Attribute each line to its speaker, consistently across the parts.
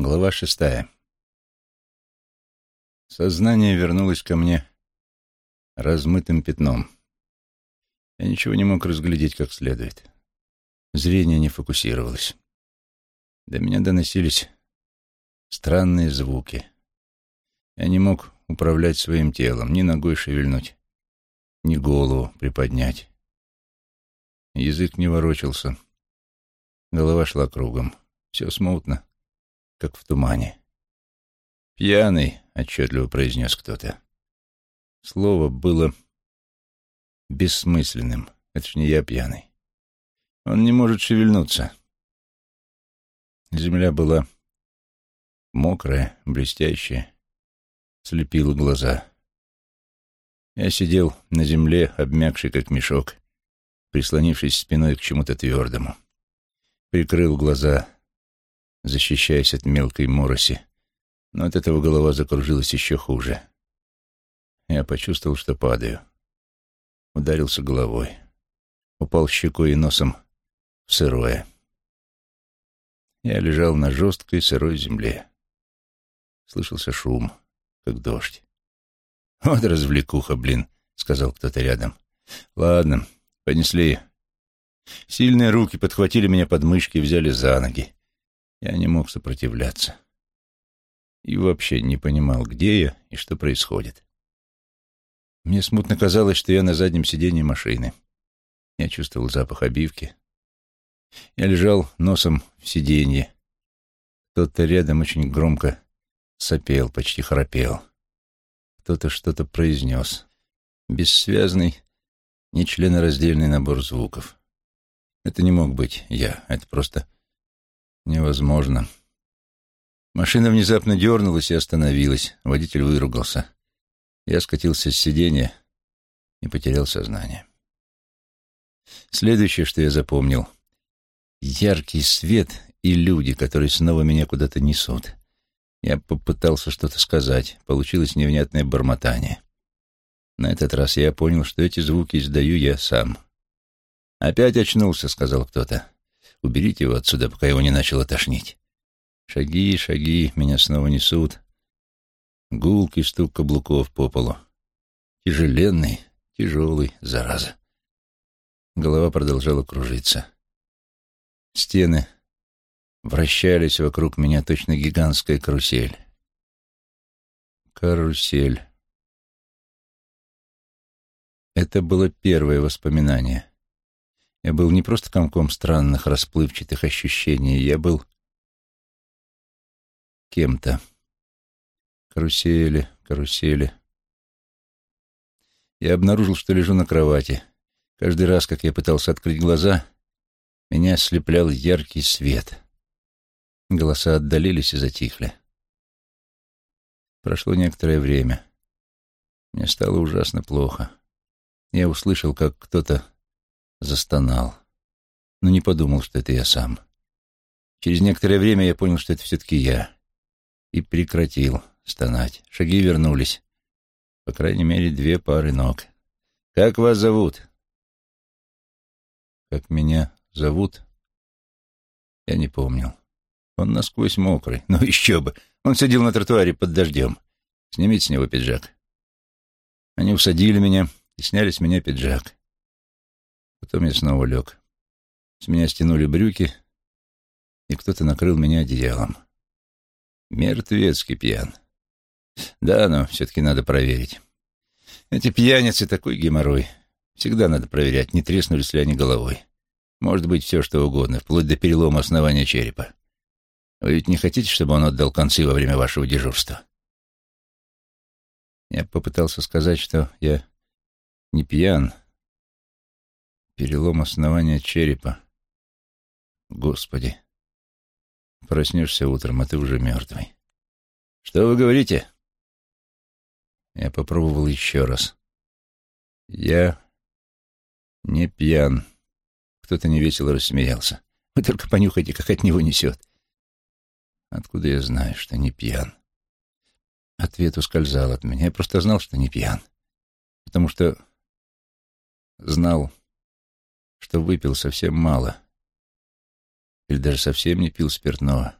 Speaker 1: Глава шестая. Сознание вернулось ко мне размытым пятном. Я ничего не мог разглядеть как следует. Зрение не фокусировалось. До меня доносились странные звуки. Я не мог управлять своим телом, ни ногой шевельнуть, ни голову приподнять. Язык не ворочался. Голова шла кругом. Все смутно как в тумане. «Пьяный», — отчетливо произнес кто-то. Слово было бессмысленным. Это ж не я пьяный. Он не может шевельнуться. Земля была мокрая, блестящая, слепила глаза. Я сидел на земле, обмякший как мешок, прислонившись спиной к чему-то твердому. Прикрыл глаза, защищаясь от мелкой мороси, но от этого голова закружилась еще хуже. Я почувствовал, что падаю. Ударился головой. Упал щекой и носом в сырое. Я лежал на жесткой сырой земле. Слышался шум, как дождь. «Вот развлекуха, блин», — сказал кто-то рядом. «Ладно, понесли». Сильные руки подхватили меня под мышки и взяли за ноги. Я не мог сопротивляться. И вообще не понимал, где я и что происходит. Мне смутно казалось, что я на заднем сиденье машины. Я чувствовал запах обивки. Я лежал носом в сиденье. Кто-то рядом очень громко сопел, почти храпел. Кто-то что-то произнес. Бессвязный, нечленораздельный набор звуков. Это не мог быть я, это просто Невозможно. Машина внезапно дернулась и остановилась. Водитель выругался. Я скатился с сиденья и потерял сознание. Следующее, что я запомнил — яркий свет и люди, которые снова меня куда-то несут. Я попытался что-то сказать. Получилось невнятное бормотание. На этот раз я понял, что эти звуки издаю я сам. «Опять очнулся», — сказал кто-то. Уберите его отсюда, пока его не начало тошнить. Шаги, шаги, меня снова несут. Гулкий стук каблуков по полу. Тяжеленный, тяжелый, зараза. Голова продолжала кружиться. Стены вращались вокруг меня точно гигантская карусель. Карусель. Это было первое воспоминание. Я был не просто комком странных, расплывчатых ощущений, я был кем-то. Карусели, карусели. Я обнаружил, что лежу на кровати. Каждый раз, как я пытался открыть глаза, меня ослеплял яркий свет. Голоса отдалились и затихли. Прошло некоторое время. Мне стало ужасно плохо. Я услышал, как кто-то застонал. Но не подумал, что это я сам. Через некоторое время я понял, что это все-таки я. И прекратил стонать. Шаги вернулись. По крайней мере, две пары ног. «Как вас зовут?» «Как меня зовут?» Я не помнил. Он насквозь мокрый. Ну еще бы. Он сидел на тротуаре под дождем. Снимите с него пиджак. Они усадили меня и сняли с меня пиджак. Потом я снова лег. С меня стянули брюки, и кто-то накрыл меня одеялом. Мертвецкий пьян. Да, но все-таки надо проверить. Эти пьяницы такой геморрой. Всегда надо проверять, не треснулись ли они головой. Может быть, все что угодно, вплоть до перелома основания черепа. Вы ведь не хотите, чтобы он отдал концы во время вашего дежурства? Я попытался сказать, что я не пьян, Перелом основания черепа. Господи. Проснешься утром, а ты уже мертвый. Что вы говорите? Я попробовал еще раз. Я не пьян. Кто-то невесело рассмеялся. Вы только понюхайте, как от него несет. Откуда я знаю, что не пьян? Ответ ускользал от меня. Я просто знал, что не пьян. Потому что знал, что выпил совсем мало. Или даже совсем не пил спиртного.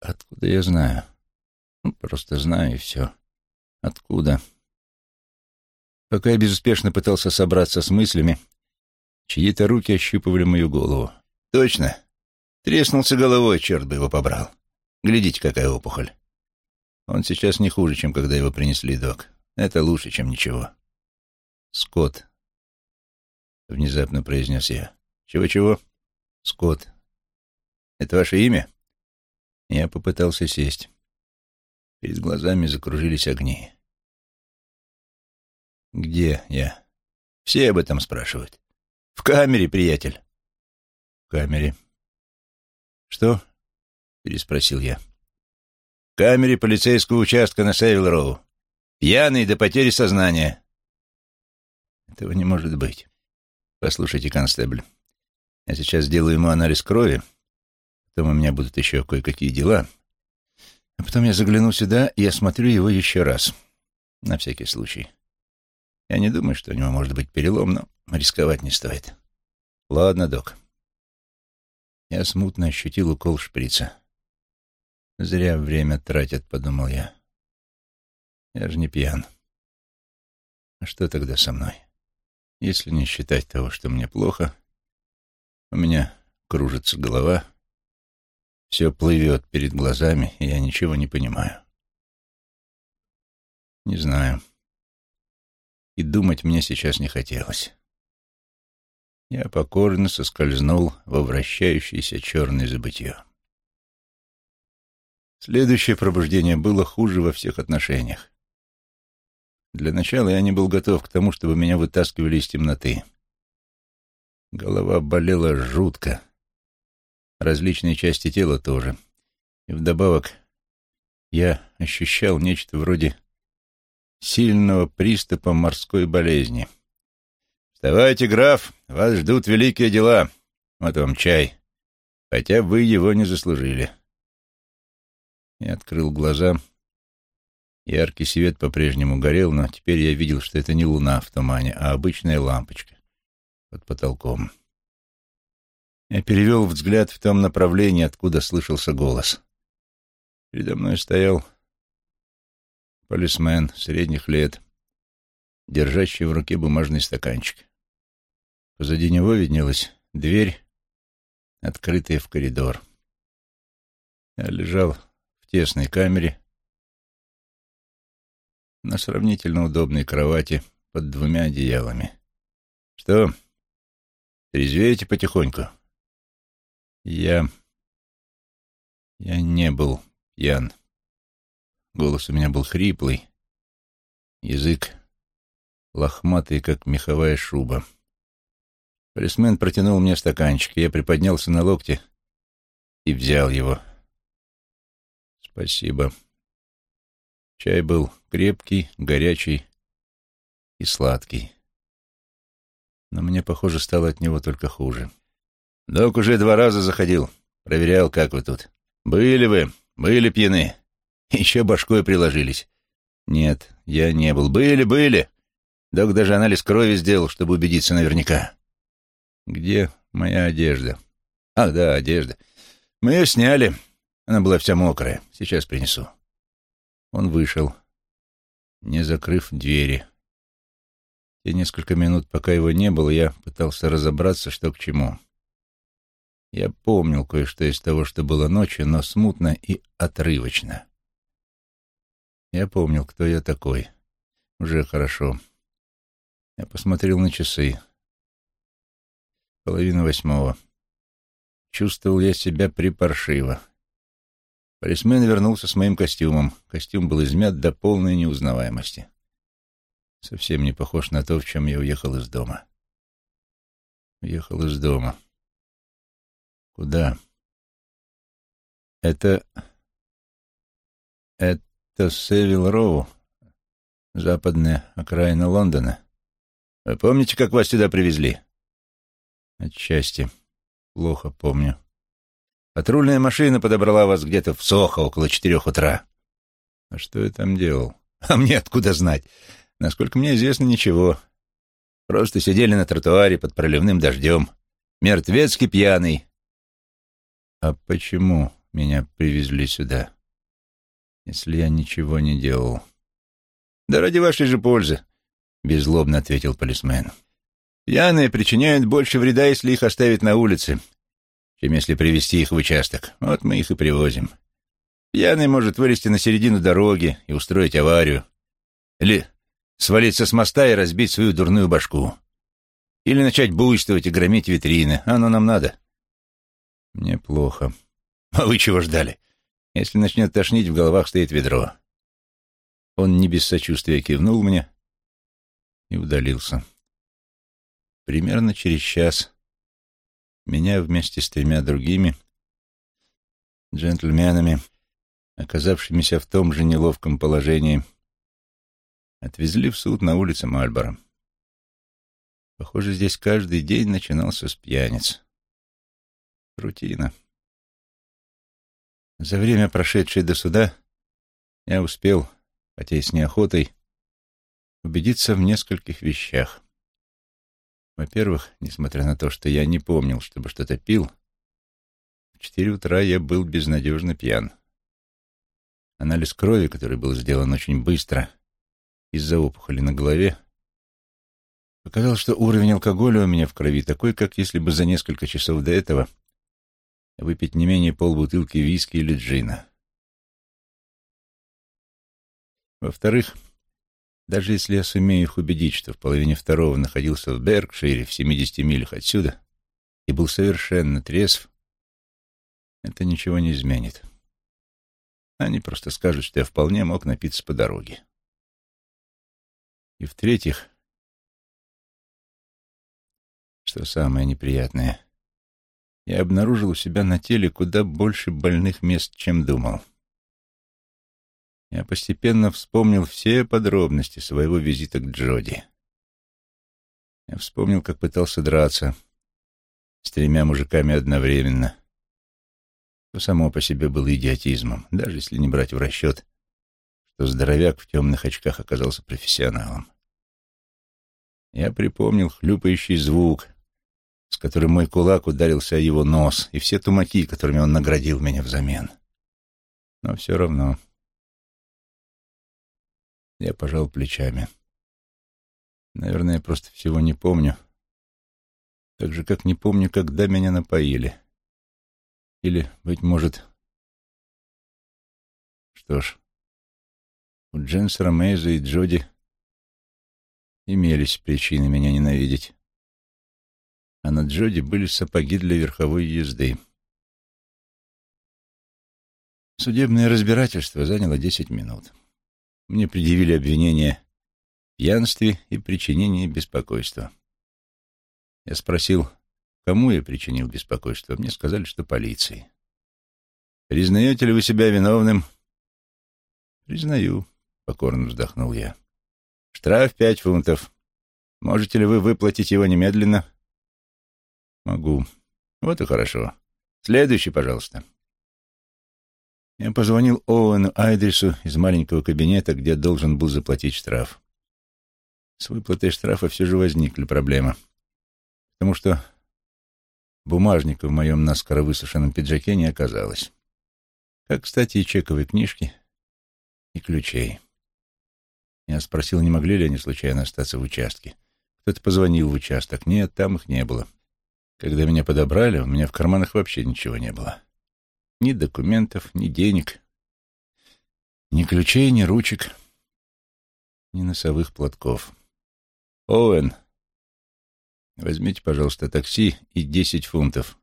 Speaker 1: Откуда я знаю? Ну, просто знаю и все. Откуда? Пока я безуспешно пытался собраться с мыслями, чьи-то руки ощупывали мою голову. Точно. Треснулся головой, черт бы его побрал. Глядите, какая опухоль. Он сейчас не хуже, чем когда его принесли, док. Это лучше, чем ничего. Скотт. Внезапно произнес я. Чего-чего? Скотт. Это ваше имя? Я попытался сесть. Перед глазами закружились огни. Где я? Все об этом спрашивают. В камере, приятель. В камере. Что? Переспросил я. В камере полицейского участка на Севил-Роу. Пьяный до потери сознания. Этого не может быть. Послушайте, констебль, я сейчас сделаю ему анализ крови, потом у меня будут еще кое-какие дела, а потом я загляну сюда и осмотрю его еще раз, на всякий случай. Я не думаю, что у него может быть перелом, но рисковать не стоит. Ладно, док. Я смутно ощутил укол шприца. Зря время тратят, подумал я. Я же не пьян. А что тогда со мной? Если не считать того, что мне плохо, у меня кружится голова, все плывет перед глазами, и я ничего не понимаю. Не знаю. И думать мне сейчас не хотелось. Я покорно соскользнул во вращающееся черное забытье. Следующее пробуждение было хуже во всех отношениях. Для начала я не был готов к тому, чтобы меня вытаскивали из темноты. Голова болела жутко. Различные части тела тоже. И вдобавок я ощущал нечто вроде сильного приступа морской болезни. «Вставайте, граф, вас ждут великие дела. Вот вам чай. Хотя вы его не заслужили». Я открыл глаза Яркий свет по-прежнему горел, но теперь я видел, что это не луна в тумане, а обычная лампочка под потолком. Я перевел взгляд в том направлении, откуда слышался голос. Передо мной стоял полисмен средних лет, держащий в руке бумажный стаканчик. Позади него виднелась дверь, открытая в коридор. Я лежал в тесной камере, на сравнительно удобной кровати под двумя одеялами. «Что, трезвеете потихоньку?» «Я... я не был пьян. Голос у меня был хриплый, язык лохматый, как меховая шуба. Полисмен протянул мне стаканчик, я приподнялся на локте и взял его. «Спасибо», Чай был крепкий, горячий и сладкий. Но мне, похоже, стало от него только хуже. Док уже два раза заходил, проверял, как вы тут. Были вы, были пьяны. Еще башкой приложились. Нет, я не был. Были, были. Док даже анализ крови сделал, чтобы убедиться наверняка. Где моя одежда? Ах, да, одежда. Мы ее сняли. Она была вся мокрая. Сейчас принесу. Он вышел, не закрыв двери. Те несколько минут, пока его не было, я пытался разобраться, что к чему. Я помнил кое-что из того, что было ночью, но смутно и отрывочно. Я помнил, кто я такой. Уже хорошо. Я посмотрел на часы. Половина восьмого. Чувствовал я себя припаршиво. Полисмен вернулся с моим костюмом. Костюм был измят до полной неузнаваемости. Совсем не похож на то, в чем я уехал из дома. Уехал из дома. Куда? Это... Это Севил Роу, западная окраина Лондона. Вы помните, как вас сюда привезли? Отчасти. Плохо помню. Патрульная машина подобрала вас где-то в Сохо около четырех утра. А что я там делал? А мне откуда знать? Насколько мне известно, ничего. Просто сидели на тротуаре под проливным дождем. Мертвецкий пьяный. А почему меня привезли сюда, если я ничего не делал?» «Да ради вашей же пользы», — беззлобно ответил полисмен. «Пьяные причиняют больше вреда, если их оставить на улице, чем если привести их в участок. Вот мы их и привозим. Пьяный может вылезти на середину дороги и устроить аварию. Или свалиться с моста и разбить свою дурную башку. Или начать буйствовать и громить витрины. Оно нам надо. Мне плохо. А вы чего ждали? Если начнет тошнить, в головах стоит ведро. Он не без сочувствия кивнул мне и удалился. Примерно через час меня вместе с тремя другими джентльменами, оказавшимися в том же неловком положении, отвезли в суд на улице Мальборо. Похоже, здесь каждый день начинался с пьяниц. Рутина. За время, прошедшее до суда, я успел, хотя и с неохотой, убедиться в нескольких вещах. Во-первых, несмотря на то, что я не помнил, чтобы что-то пил, в четыре утра я был безнадежно пьян. Анализ крови, который был сделан очень быстро из-за опухоли на голове, показал, что уровень алкоголя у меня в крови такой, как если бы за несколько часов до этого выпить не менее полбутылки виски или джина. Во-вторых, даже если я сумею их убедить, что в половине второго находился в Беркшире в 70 милях отсюда и был совершенно трезв, это ничего не изменит. Они просто скажут, что я вполне мог напиться по дороге. И в-третьих, что самое неприятное, я обнаружил у себя на теле куда больше больных мест, чем думал. Я постепенно вспомнил все подробности своего визита к Джоди. Я вспомнил, как пытался драться с тремя мужиками одновременно. То само по себе было идиотизмом, даже если не брать в расчет, что здоровяк в темных очках оказался профессионалом. Я припомнил хлюпающий звук, с которым мой кулак ударился о его нос, и все тумаки, которыми он наградил меня взамен. Но все равно я пожал плечами. Наверное, я просто всего не помню. Так же, как не помню, когда меня напоили. Или, быть может... Что ж, у Дженсера Мейза и Джоди имелись причины меня ненавидеть. А на Джоди были сапоги для верховой езды. Судебное разбирательство заняло десять минут. Мне предъявили обвинение в пьянстве и причинении беспокойства. Я спросил, кому я причинил беспокойство. Мне сказали, что полиции. «Признаете ли вы себя виновным?» «Признаю», — покорно вздохнул я. «Штраф пять фунтов. Можете ли вы выплатить его немедленно?» «Могу. Вот и хорошо. Следующий, пожалуйста». Я позвонил Оуэну Айдрису из маленького кабинета, где должен был заплатить штраф. С выплатой штрафа все же возникли проблемы, потому что бумажника в моем наскоро высушенном пиджаке не оказалось. Как, кстати, и чековой книжки, и ключей. Я спросил, не могли ли они случайно остаться в участке. Кто-то позвонил в участок. Нет, там их не было. Когда меня подобрали, у меня в карманах вообще ничего не было. Ни документов, ни денег, ни ключей, ни ручек, ни носовых платков. Оуэн, возьмите, пожалуйста, такси и десять фунтов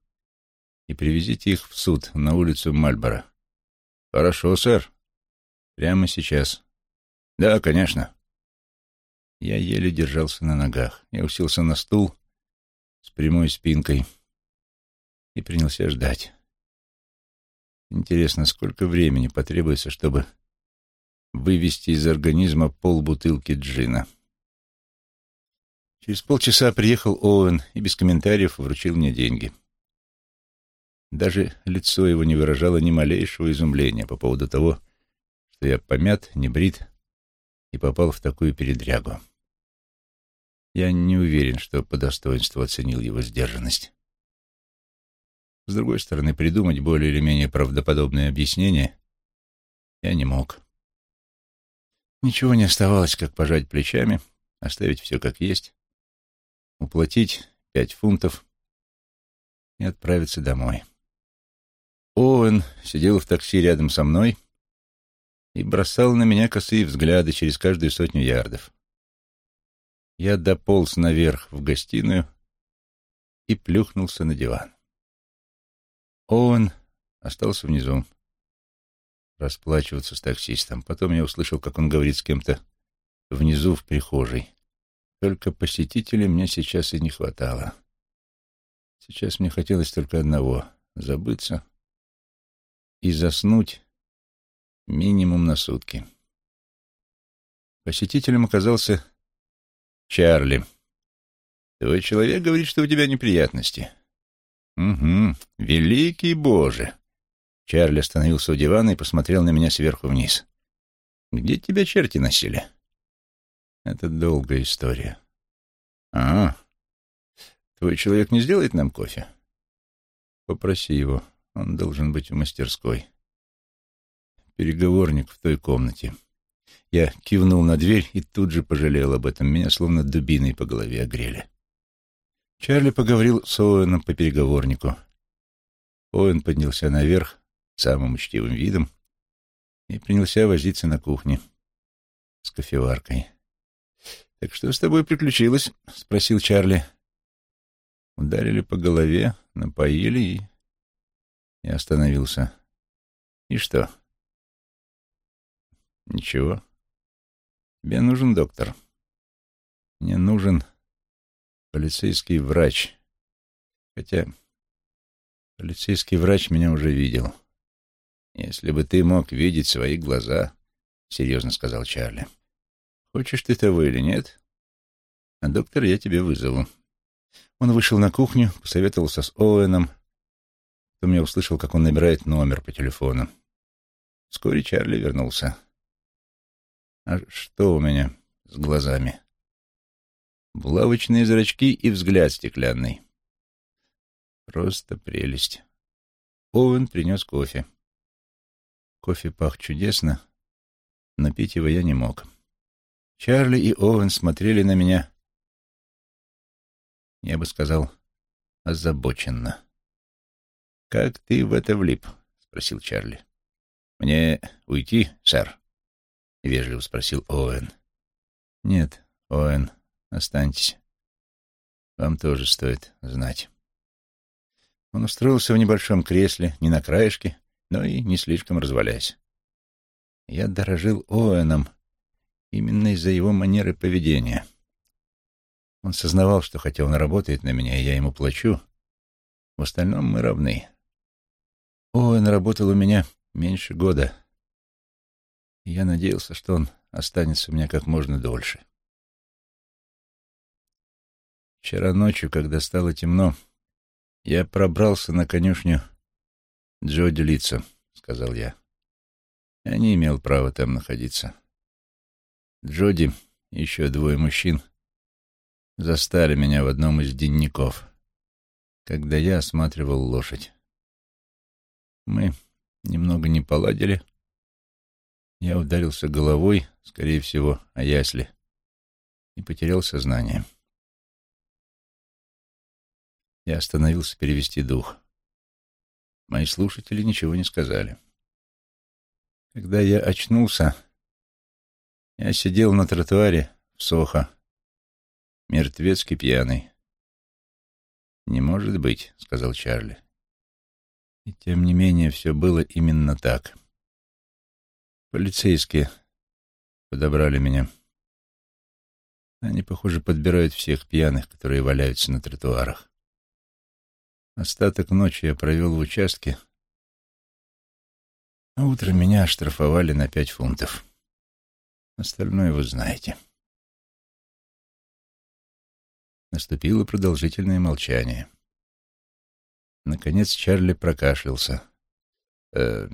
Speaker 1: и привезите их в суд на улицу Мальборо. Хорошо, сэр. Прямо сейчас. Да, конечно. Я еле держался на ногах. Я уселся на стул с прямой спинкой и принялся ждать. Интересно, сколько времени потребуется, чтобы вывести из организма полбутылки джина. Через полчаса приехал Оуэн и без комментариев вручил мне деньги. Даже лицо его не выражало ни малейшего изумления по поводу того, что я помят, не брит и попал в такую передрягу. Я не уверен, что по достоинству оценил его сдержанность. С другой стороны, придумать более или менее правдоподобное объяснение я не мог. Ничего не оставалось, как пожать плечами, оставить все как есть, уплатить пять фунтов и отправиться домой. Оуэн сидел в такси рядом со мной и бросал на меня косые взгляды через каждую сотню ярдов. Я дополз наверх в гостиную и плюхнулся на диван. Оуэн остался внизу расплачиваться с таксистом. Потом я услышал, как он говорит с кем-то внизу в прихожей. Только посетителей мне сейчас и не хватало. Сейчас мне хотелось только одного — забыться и заснуть минимум на сутки. Посетителем оказался Чарли. «Твой человек говорит, что у тебя неприятности». «Угу, великий Боже!» Чарли остановился у дивана и посмотрел на меня сверху вниз. «Где тебя черти носили?» «Это долгая история». «А, твой человек не сделает нам кофе?» «Попроси его, он должен быть в мастерской». Переговорник в той комнате. Я кивнул на дверь и тут же пожалел об этом. Меня словно дубиной по голове огрели. Чарли поговорил с Оуэном по переговорнику. Оуэн поднялся наверх самым учтивым видом и принялся возиться на кухне с кофеваркой. «Так что с тобой приключилось?» — спросил Чарли. Ударили по голове, напоили и... И остановился. «И что?» «Ничего. Тебе нужен доктор. Мне нужен полицейский врач. Хотя полицейский врач меня уже видел. Если бы ты мог видеть свои глаза, — серьезно сказал Чарли. Хочешь ты того или нет? А доктора я тебе вызову. Он вышел на кухню, посоветовался с Оуэном. Потом я услышал, как он набирает номер по телефону. Вскоре Чарли вернулся. А что у меня с глазами? Булавочные зрачки и взгляд стеклянный. Просто прелесть. Оуэн принес кофе. Кофе пах чудесно, но пить его я не мог. Чарли и Оуэн смотрели на меня, я бы сказал, озабоченно. «Как ты в это влип?» — спросил Чарли. «Мне уйти, сэр?» — вежливо спросил Оуэн. «Нет, Оуэн, останьтесь. Вам тоже стоит знать». Он устроился в небольшом кресле, не на краешке, но и не слишком развалясь. Я дорожил Оуэном именно из-за его манеры поведения. Он сознавал, что хотя он работает на меня, я ему плачу, в остальном мы равны. Оуэн работал у меня меньше года, я надеялся, что он останется у меня как можно дольше. Вчера ночью, когда стало темно, я пробрался на конюшню Джоди Лица, — сказал я. Я не имел права там находиться. Джоди и еще двое мужчин застали меня в одном из денников, когда я осматривал лошадь. Мы немного не поладили, я ударился головой, скорее всего, о ясли, и потерял сознание. Я остановился перевести дух. Мои слушатели ничего не сказали. Когда я очнулся, я сидел на тротуаре в Сохо, мертвецкий пьяный. «Не может быть», — сказал Чарли. И тем не менее все было именно так. Полицейские подобрали меня. Они, похоже, подбирают всех пьяных, которые валяются на тротуарах. Остаток ночи я провел в участке, а утром меня оштрафовали на пять фунтов. Остальное вы знаете. Наступило продолжительное молчание. Наконец Чарли прокашлялся. Э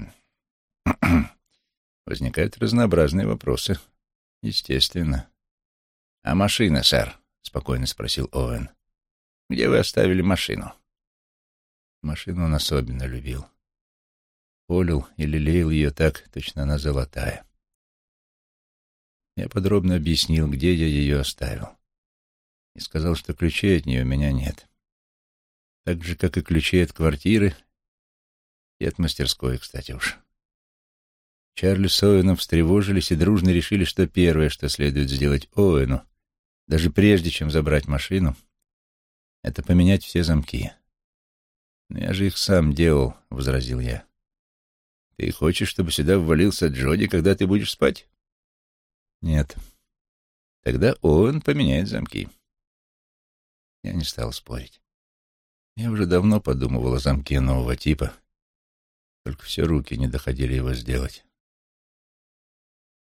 Speaker 1: Возникают разнообразные вопросы. Естественно. «А машина, сэр?» — спокойно спросил Оуэн. «Где вы оставили машину?» Машину он особенно любил. Полил и лелеял ее так, точно она золотая. Я подробно объяснил, где я ее оставил. И сказал, что ключей от нее у меня нет. Так же, как и ключей от квартиры и от мастерской, кстати уж. Чарли с Оуэном встревожились и дружно решили, что первое, что следует сделать Оуэну, даже прежде, чем забрать машину, это поменять все замки. «Но я же их сам делал», — возразил я. «Ты хочешь, чтобы сюда ввалился Джоди, когда ты будешь спать?» «Нет». «Тогда Оуэн поменяет замки». Я не стал спорить. Я уже давно подумывал о замке нового типа, только все руки не доходили его сделать.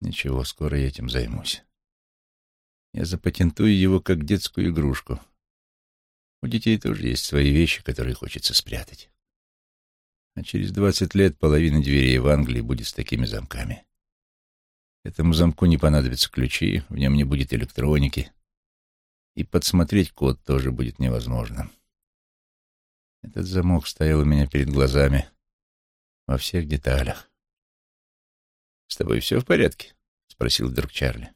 Speaker 1: Ничего, скоро я этим займусь. Я запатентую его как детскую игрушку. У детей тоже есть свои вещи, которые хочется спрятать. А через двадцать лет половина дверей в Англии будет с такими замками. Этому замку не понадобятся ключи, в нем не будет электроники, и подсмотреть код тоже будет невозможно. Этот замок стоял у меня перед глазами во всех деталях. «С тобой все в порядке?» — спросил вдруг Чарли.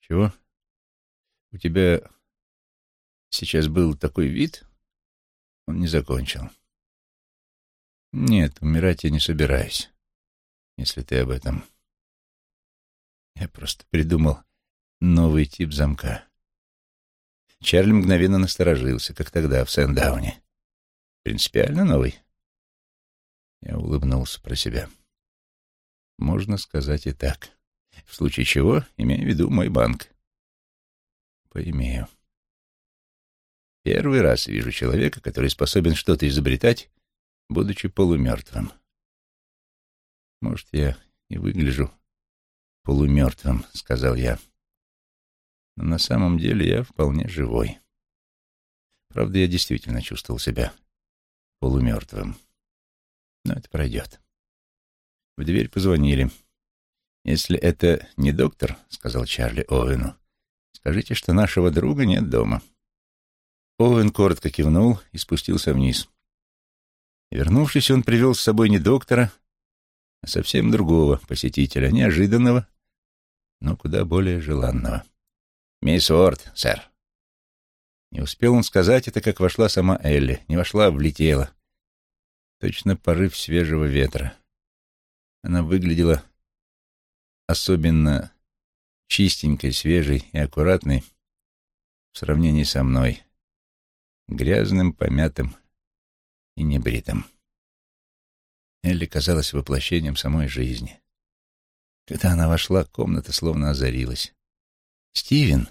Speaker 1: «Чего? У тебя сейчас был такой вид?» Он не закончил. «Нет, умирать я не собираюсь, если ты об этом...» Я просто придумал новый тип замка. Чарли мгновенно насторожился, как тогда в Сэндауне. «Принципиально новый?» Я улыбнулся про себя. Можно сказать и так. В случае чего, имею в виду мой банк. Поимею. Первый раз вижу человека, который способен что-то изобретать, будучи полумертвым. Может, я и выгляжу полумертвым, — сказал я. Но на самом деле я вполне живой. Правда, я действительно чувствовал себя полумертвым. Но это пройдет. В дверь позвонили. «Если это не доктор, — сказал Чарли Оуэну, — скажите, что нашего друга нет дома». Оуэн коротко кивнул и спустился вниз. Вернувшись, он привел с собой не доктора, а совсем другого посетителя, неожиданного, но куда более желанного. «Мисс Уорд, сэр». Не успел он сказать это, как вошла сама Элли. Не вошла, а влетела. Точно порыв свежего ветра. Она выглядела особенно чистенькой, свежей и аккуратной в сравнении со мной, грязным, помятым и небритым. Элли казалась воплощением самой жизни. Когда она вошла, комната словно озарилась. «Стивен!»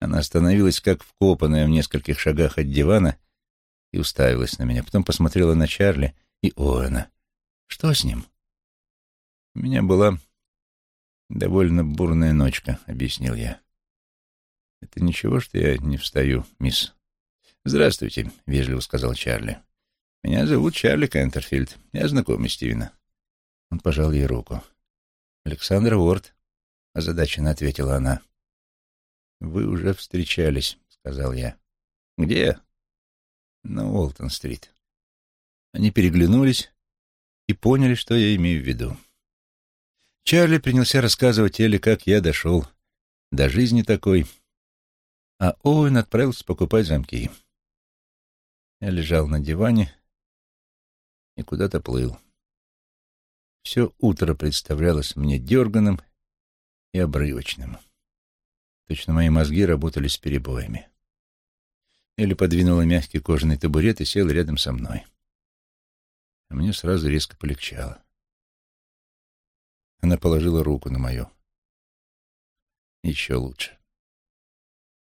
Speaker 1: Она остановилась, как вкопанная в нескольких шагах от дивана, и уставилась на меня. Потом посмотрела на Чарли и Оэна. «Что с ним?» «У меня была довольно бурная ночка», — объяснил я. «Это ничего, что я не встаю, мисс?» «Здравствуйте», — вежливо сказал Чарли. «Меня зовут Чарли Кентерфильд. Я знакомый Стивена». Он пожал ей руку. «Александра Уорд», — озадаченно ответила она. «Вы уже встречались», — сказал я. «Где?» «На Уолтон-стрит». Они переглянулись и поняли, что я имею в виду. Чарли принялся рассказывать Элли, как я дошел до жизни такой, а Оуэн отправился покупать замки. Я лежал на диване и куда-то плыл. Все утро представлялось мне дерганым и обрывочным. Точно мои мозги работали с перебоями. Элли подвинула мягкий кожаный табурет и села рядом со мной. А мне сразу резко полегчало. Она положила руку на мою. Еще лучше.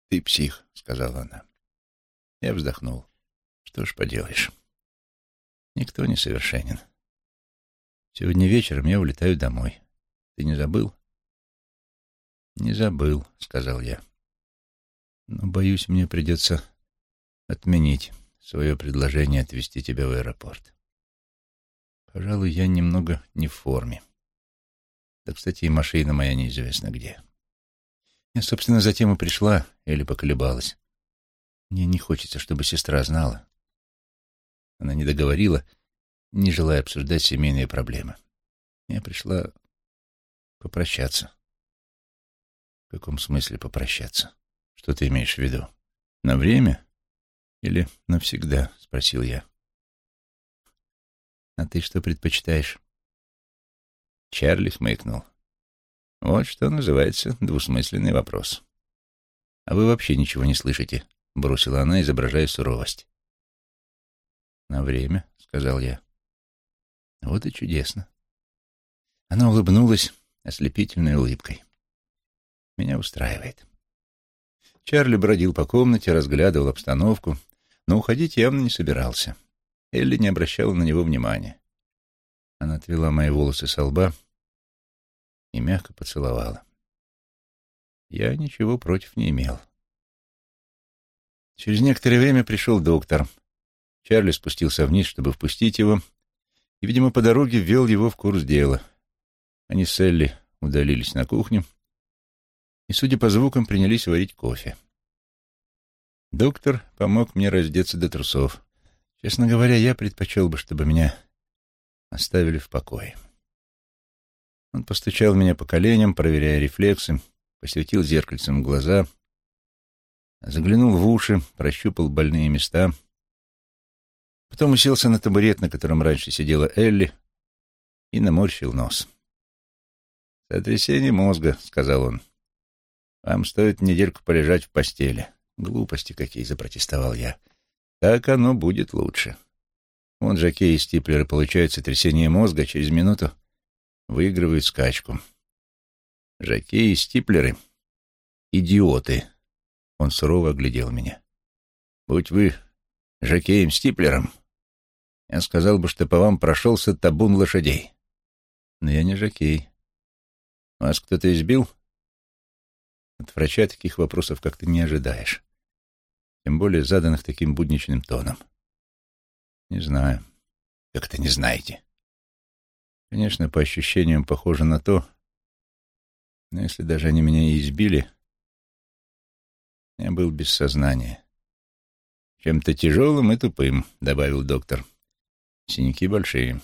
Speaker 1: «Ты псих», — сказала она. Я вздохнул. «Что ж поделаешь. Никто не совершенен. Сегодня вечером я улетаю домой. Ты не забыл?» «Не забыл», — сказал я. «Но, боюсь, мне придется отменить свое предложение отвезти тебя в аэропорт. Пожалуй, я немного не в форме». Да, кстати, и машина моя неизвестно где. Я, собственно, затем и пришла, или поколебалась. Мне не хочется, чтобы сестра знала. Она не договорила, не желая обсуждать семейные проблемы. Я пришла попрощаться. В каком смысле попрощаться? Что ты имеешь в виду? На время или навсегда? Спросил я. А ты что предпочитаешь? Чарли хмыкнул. Вот что называется двусмысленный вопрос. А вы вообще ничего не слышите, бросила она, изображая суровость. На время, сказал я. Вот и чудесно. Она улыбнулась ослепительной улыбкой. Меня устраивает. Чарли бродил по комнате, разглядывал обстановку, но уходить явно не собирался. Элли не обращала на него внимания. Она отвела мои волосы со лба и мягко поцеловала. Я ничего против не имел. Через некоторое время пришел доктор. Чарли спустился вниз, чтобы впустить его, и, видимо, по дороге ввел его в курс дела. Они с Элли удалились на кухню и, судя по звукам, принялись варить кофе. Доктор помог мне раздеться до трусов. Честно говоря, я предпочел бы, чтобы меня оставили в покое. Он постучал меня по коленям, проверяя рефлексы, посветил зеркальцем глаза, заглянул в уши, прощупал больные места. Потом уселся на табурет, на котором раньше сидела Элли, и наморщил нос. «Сотрясение мозга», — сказал он. «Вам стоит недельку полежать в постели». «Глупости какие», — запротестовал я. Так оно будет лучше. Вон Жаке и Стиплеры получают сотрясение мозга, через минуту выигрывают скачку. Жаке и Стиплеры — идиоты. Он сурово оглядел меня. Будь вы Жакеем Стиплером, я сказал бы, что по вам прошелся табун лошадей. Но я не Жакей. Вас кто-то избил? От врача таких вопросов как-то не ожидаешь тем более заданных таким будничным тоном. Не знаю. Как это не знаете? Конечно, по ощущениям похоже на то, но если даже они меня и избили, я был без сознания. Чем-то тяжелым и тупым, добавил доктор. Синяки большие.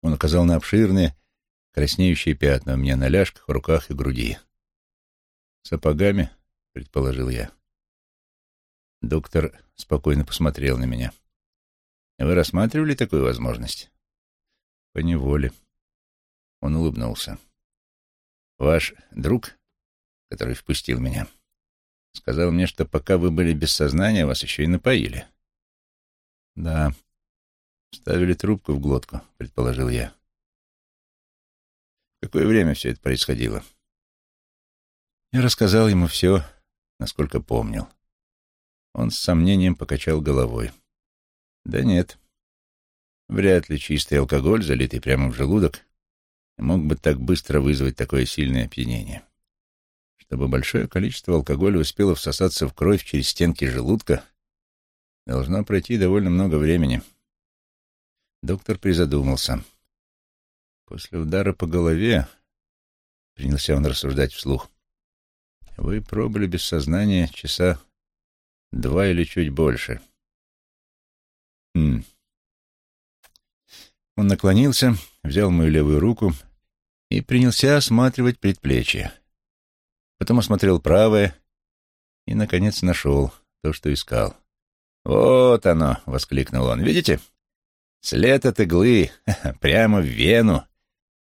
Speaker 1: Он указал на обширные, краснеющие пятна у меня на ляжках, руках и груди. Сапогами, предположил я. Доктор спокойно посмотрел на меня. «Вы рассматривали такую возможность?» «По неволе». Он улыбнулся. «Ваш друг, который впустил меня, сказал мне, что пока вы были без сознания, вас еще и напоили». «Да, ставили трубку в глотку», — предположил я. «В какое время все это происходило?» Я рассказал ему все, насколько помнил. Он с сомнением покачал головой. Да нет. Вряд ли чистый алкоголь, залитый прямо в желудок, мог бы так быстро вызвать такое сильное опьянение. Чтобы большое количество алкоголя успело всосаться в кровь через стенки желудка, должно пройти довольно много времени. Доктор призадумался. После удара по голове, принялся он рассуждать вслух, вы пробыли без сознания часа Два или чуть больше. Хм. Он наклонился, взял мою левую руку и принялся осматривать предплечье. Потом осмотрел правое и, наконец, нашел то, что искал. «Вот оно!» — воскликнул он. «Видите? След от иглы прямо в вену!»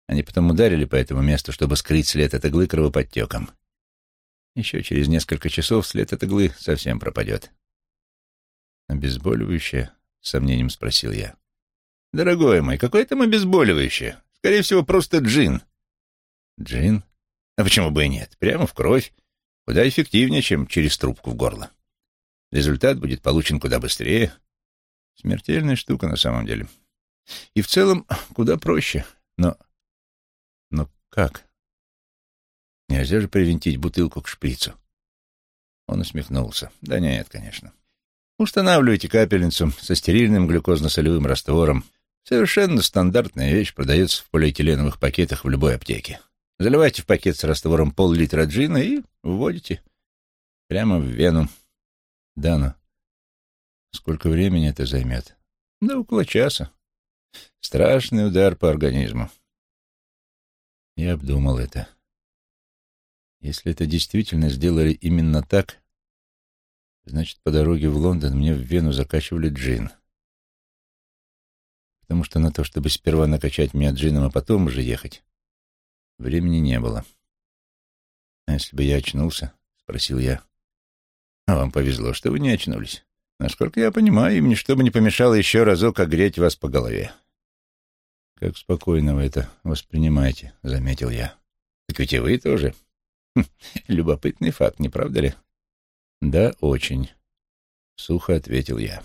Speaker 1: Они потом ударили по этому месту, чтобы скрыть след от иглы кровоподтеком. Еще через несколько часов след от иглы совсем пропадет. «Обезболивающее?» — с сомнением спросил я. «Дорогой мой, какое там обезболивающее? Скорее всего, просто джин». «Джин? А почему бы и нет? Прямо в кровь. Куда эффективнее, чем через трубку в горло. Результат будет получен куда быстрее. Смертельная штука на самом деле. И в целом куда проще. Но... Но как?» Нельзя же привинтить бутылку к шприцу. Он усмехнулся. Да нет, конечно. Устанавливайте капельницу со стерильным глюкозно-солевым раствором. Совершенно стандартная вещь, продается в полиэтиленовых пакетах в любой аптеке. Заливайте в пакет с раствором пол-литра джина и вводите прямо в вену. Да, но сколько времени это займет? Да около часа. Страшный удар по организму. Я обдумал это. Если это действительно сделали именно так, значит, по дороге в Лондон мне в вену закачивали джин. Потому что на то, чтобы сперва накачать меня джином, а потом уже ехать, времени не было. А если бы я очнулся, — спросил я. А вам повезло, что вы не очнулись. Насколько я понимаю, им ничто бы не помешало еще разок огреть вас по голове. Как спокойно вы это воспринимаете, — заметил я. Так ведь и вы тоже. Хм, любопытный факт, не правда ли? Да, очень. Сухо ответил я.